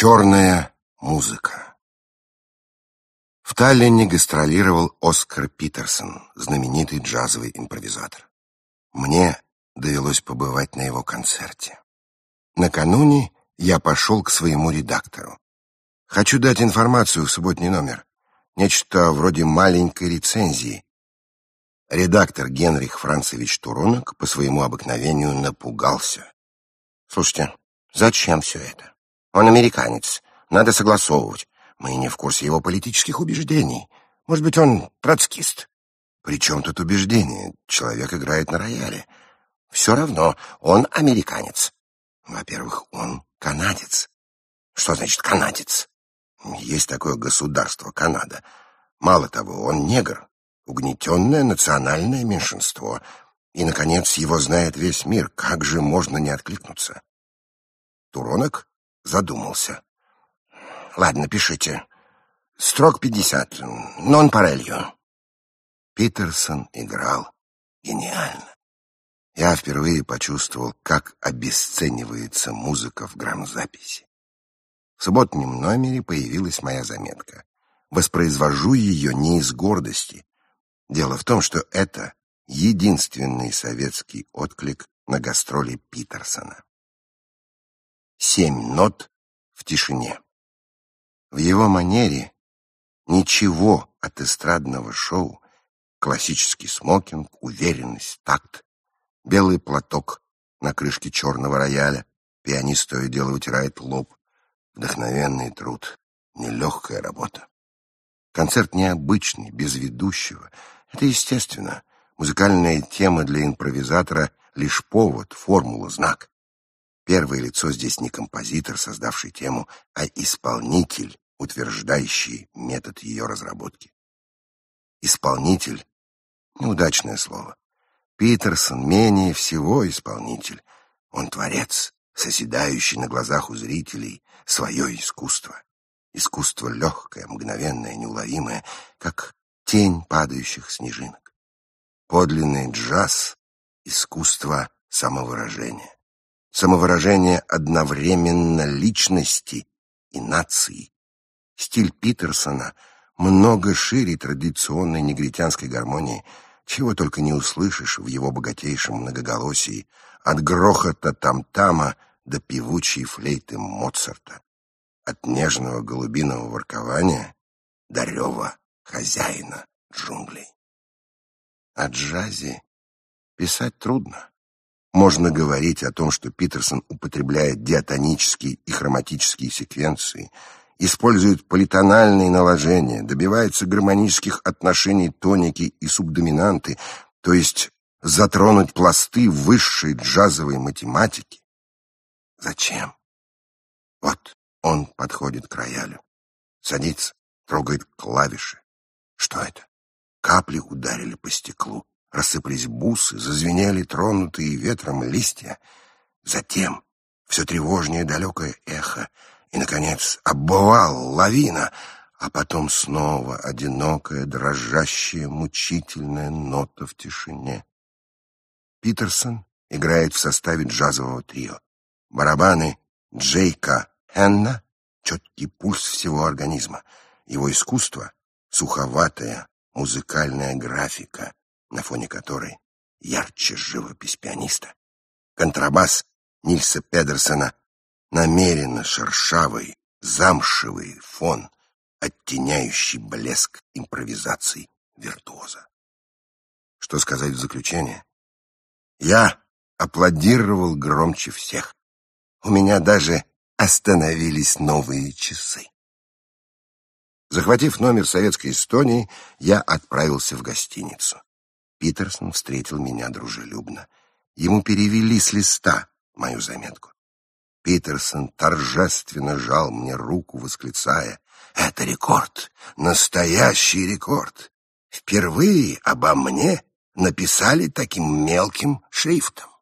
Черная музыка. В Таллине гастролировал Оскар Питерсон, знаменитый джазовый импровизатор. Мне довелось побывать на его концерте. Накануне я пошел к своему редактору. Хочу дать информацию в субботний номер. Нечто вроде маленькой рецензии. Редактор Генрих Францевич Туронок по своему обыкновению напугался. Слушайте, зачем все это? Он американец. Надо согласовывать. Мы не в курсе его политических убеждений. Может быть, он троцкист. При чем тут убеждение? Человек играет на рояле. Все равно, он американец. Во-первых, он канадец. Что значит канадец? Есть такое государство, Канада. Мало того, он негр, угнетенное национальное меньшинство. И, наконец, его знает весь мир. Как же можно не откликнуться? Туронок задумался. Ладно, пишите. Строк пятьдесят. Нон парелью. Питерсон играл гениально. Я впервые почувствовал, как обесценивается музыка в грамзаписи. В субботнем номере появилась моя заметка. Воспроизвожу ее не из гордости. Дело в том, что это единственный советский отклик на гастроли Питерсона семь нот в тишине. В его манере ничего от эстрадного шоу, классический смокинг, уверенность, такт, белый платок на крышке черного рояля, пианист то и дело вытирает лоб, вдохновенный труд, нелегкая работа. Концерт необычный, без ведущего. Это естественно. Музыкальная тема для импровизатора — лишь повод, формула, знак. Первое лицо здесь не композитор, создавший тему, а исполнитель, утверждающий метод ее разработки. Исполнитель — неудачное слово. Питерсон менее всего исполнитель. Он творец, созидающий на глазах у зрителей свое искусство. Искусство легкое, мгновенное, неуловимое, как тень падающих снежинок. Подлинный джаз — искусство самовыражения самовыражение одновременно личности и нации. Стиль Питерсона много шире традиционной негритянской гармонии, чего только не услышишь в его богатейшем многоголосии, от грохота там-тама до певучей флейты Моцарта, от нежного голубиного воркования до рева хозяина джунглей. О джазе писать трудно. Можно говорить о том, что Питерсон употребляет диатонические и хроматические секвенции, использует политональные наложения, добивается гармонических отношений тоники и субдоминанты, то есть затронуть пласты высшей джазовой математики. Зачем? Вот он подходит к роялю, садится, трогает клавиши. Что это? Капли ударили по стеклу рассыпались бусы, зазвенели тронутые ветром листья. Затем все тревожнее далекое эхо, и, наконец, обвал лавина, а потом снова одинокая, дрожащая, мучительная нота в тишине. Питерсон играет в составе джазового трио. Барабаны Джейка Хенна, четкий пульс всего организма. Его искусство — суховатая музыкальная графика, на фоне которой ярче живопись пианиста. Контрабас Нильса Педерсона намеренно шершавый, замшевый фон, оттеняющий блеск импровизаций виртуоза. Что сказать в заключение? Я аплодировал громче всех. У меня даже остановились новые часы. Захватив номер советской Эстонии, я отправился в гостиницу. Питерсон встретил меня дружелюбно. Ему перевели с листа мою заметку. Питерсон торжественно жал мне руку, восклицая, «Это рекорд, настоящий рекорд! Впервые обо мне написали таким мелким шрифтом».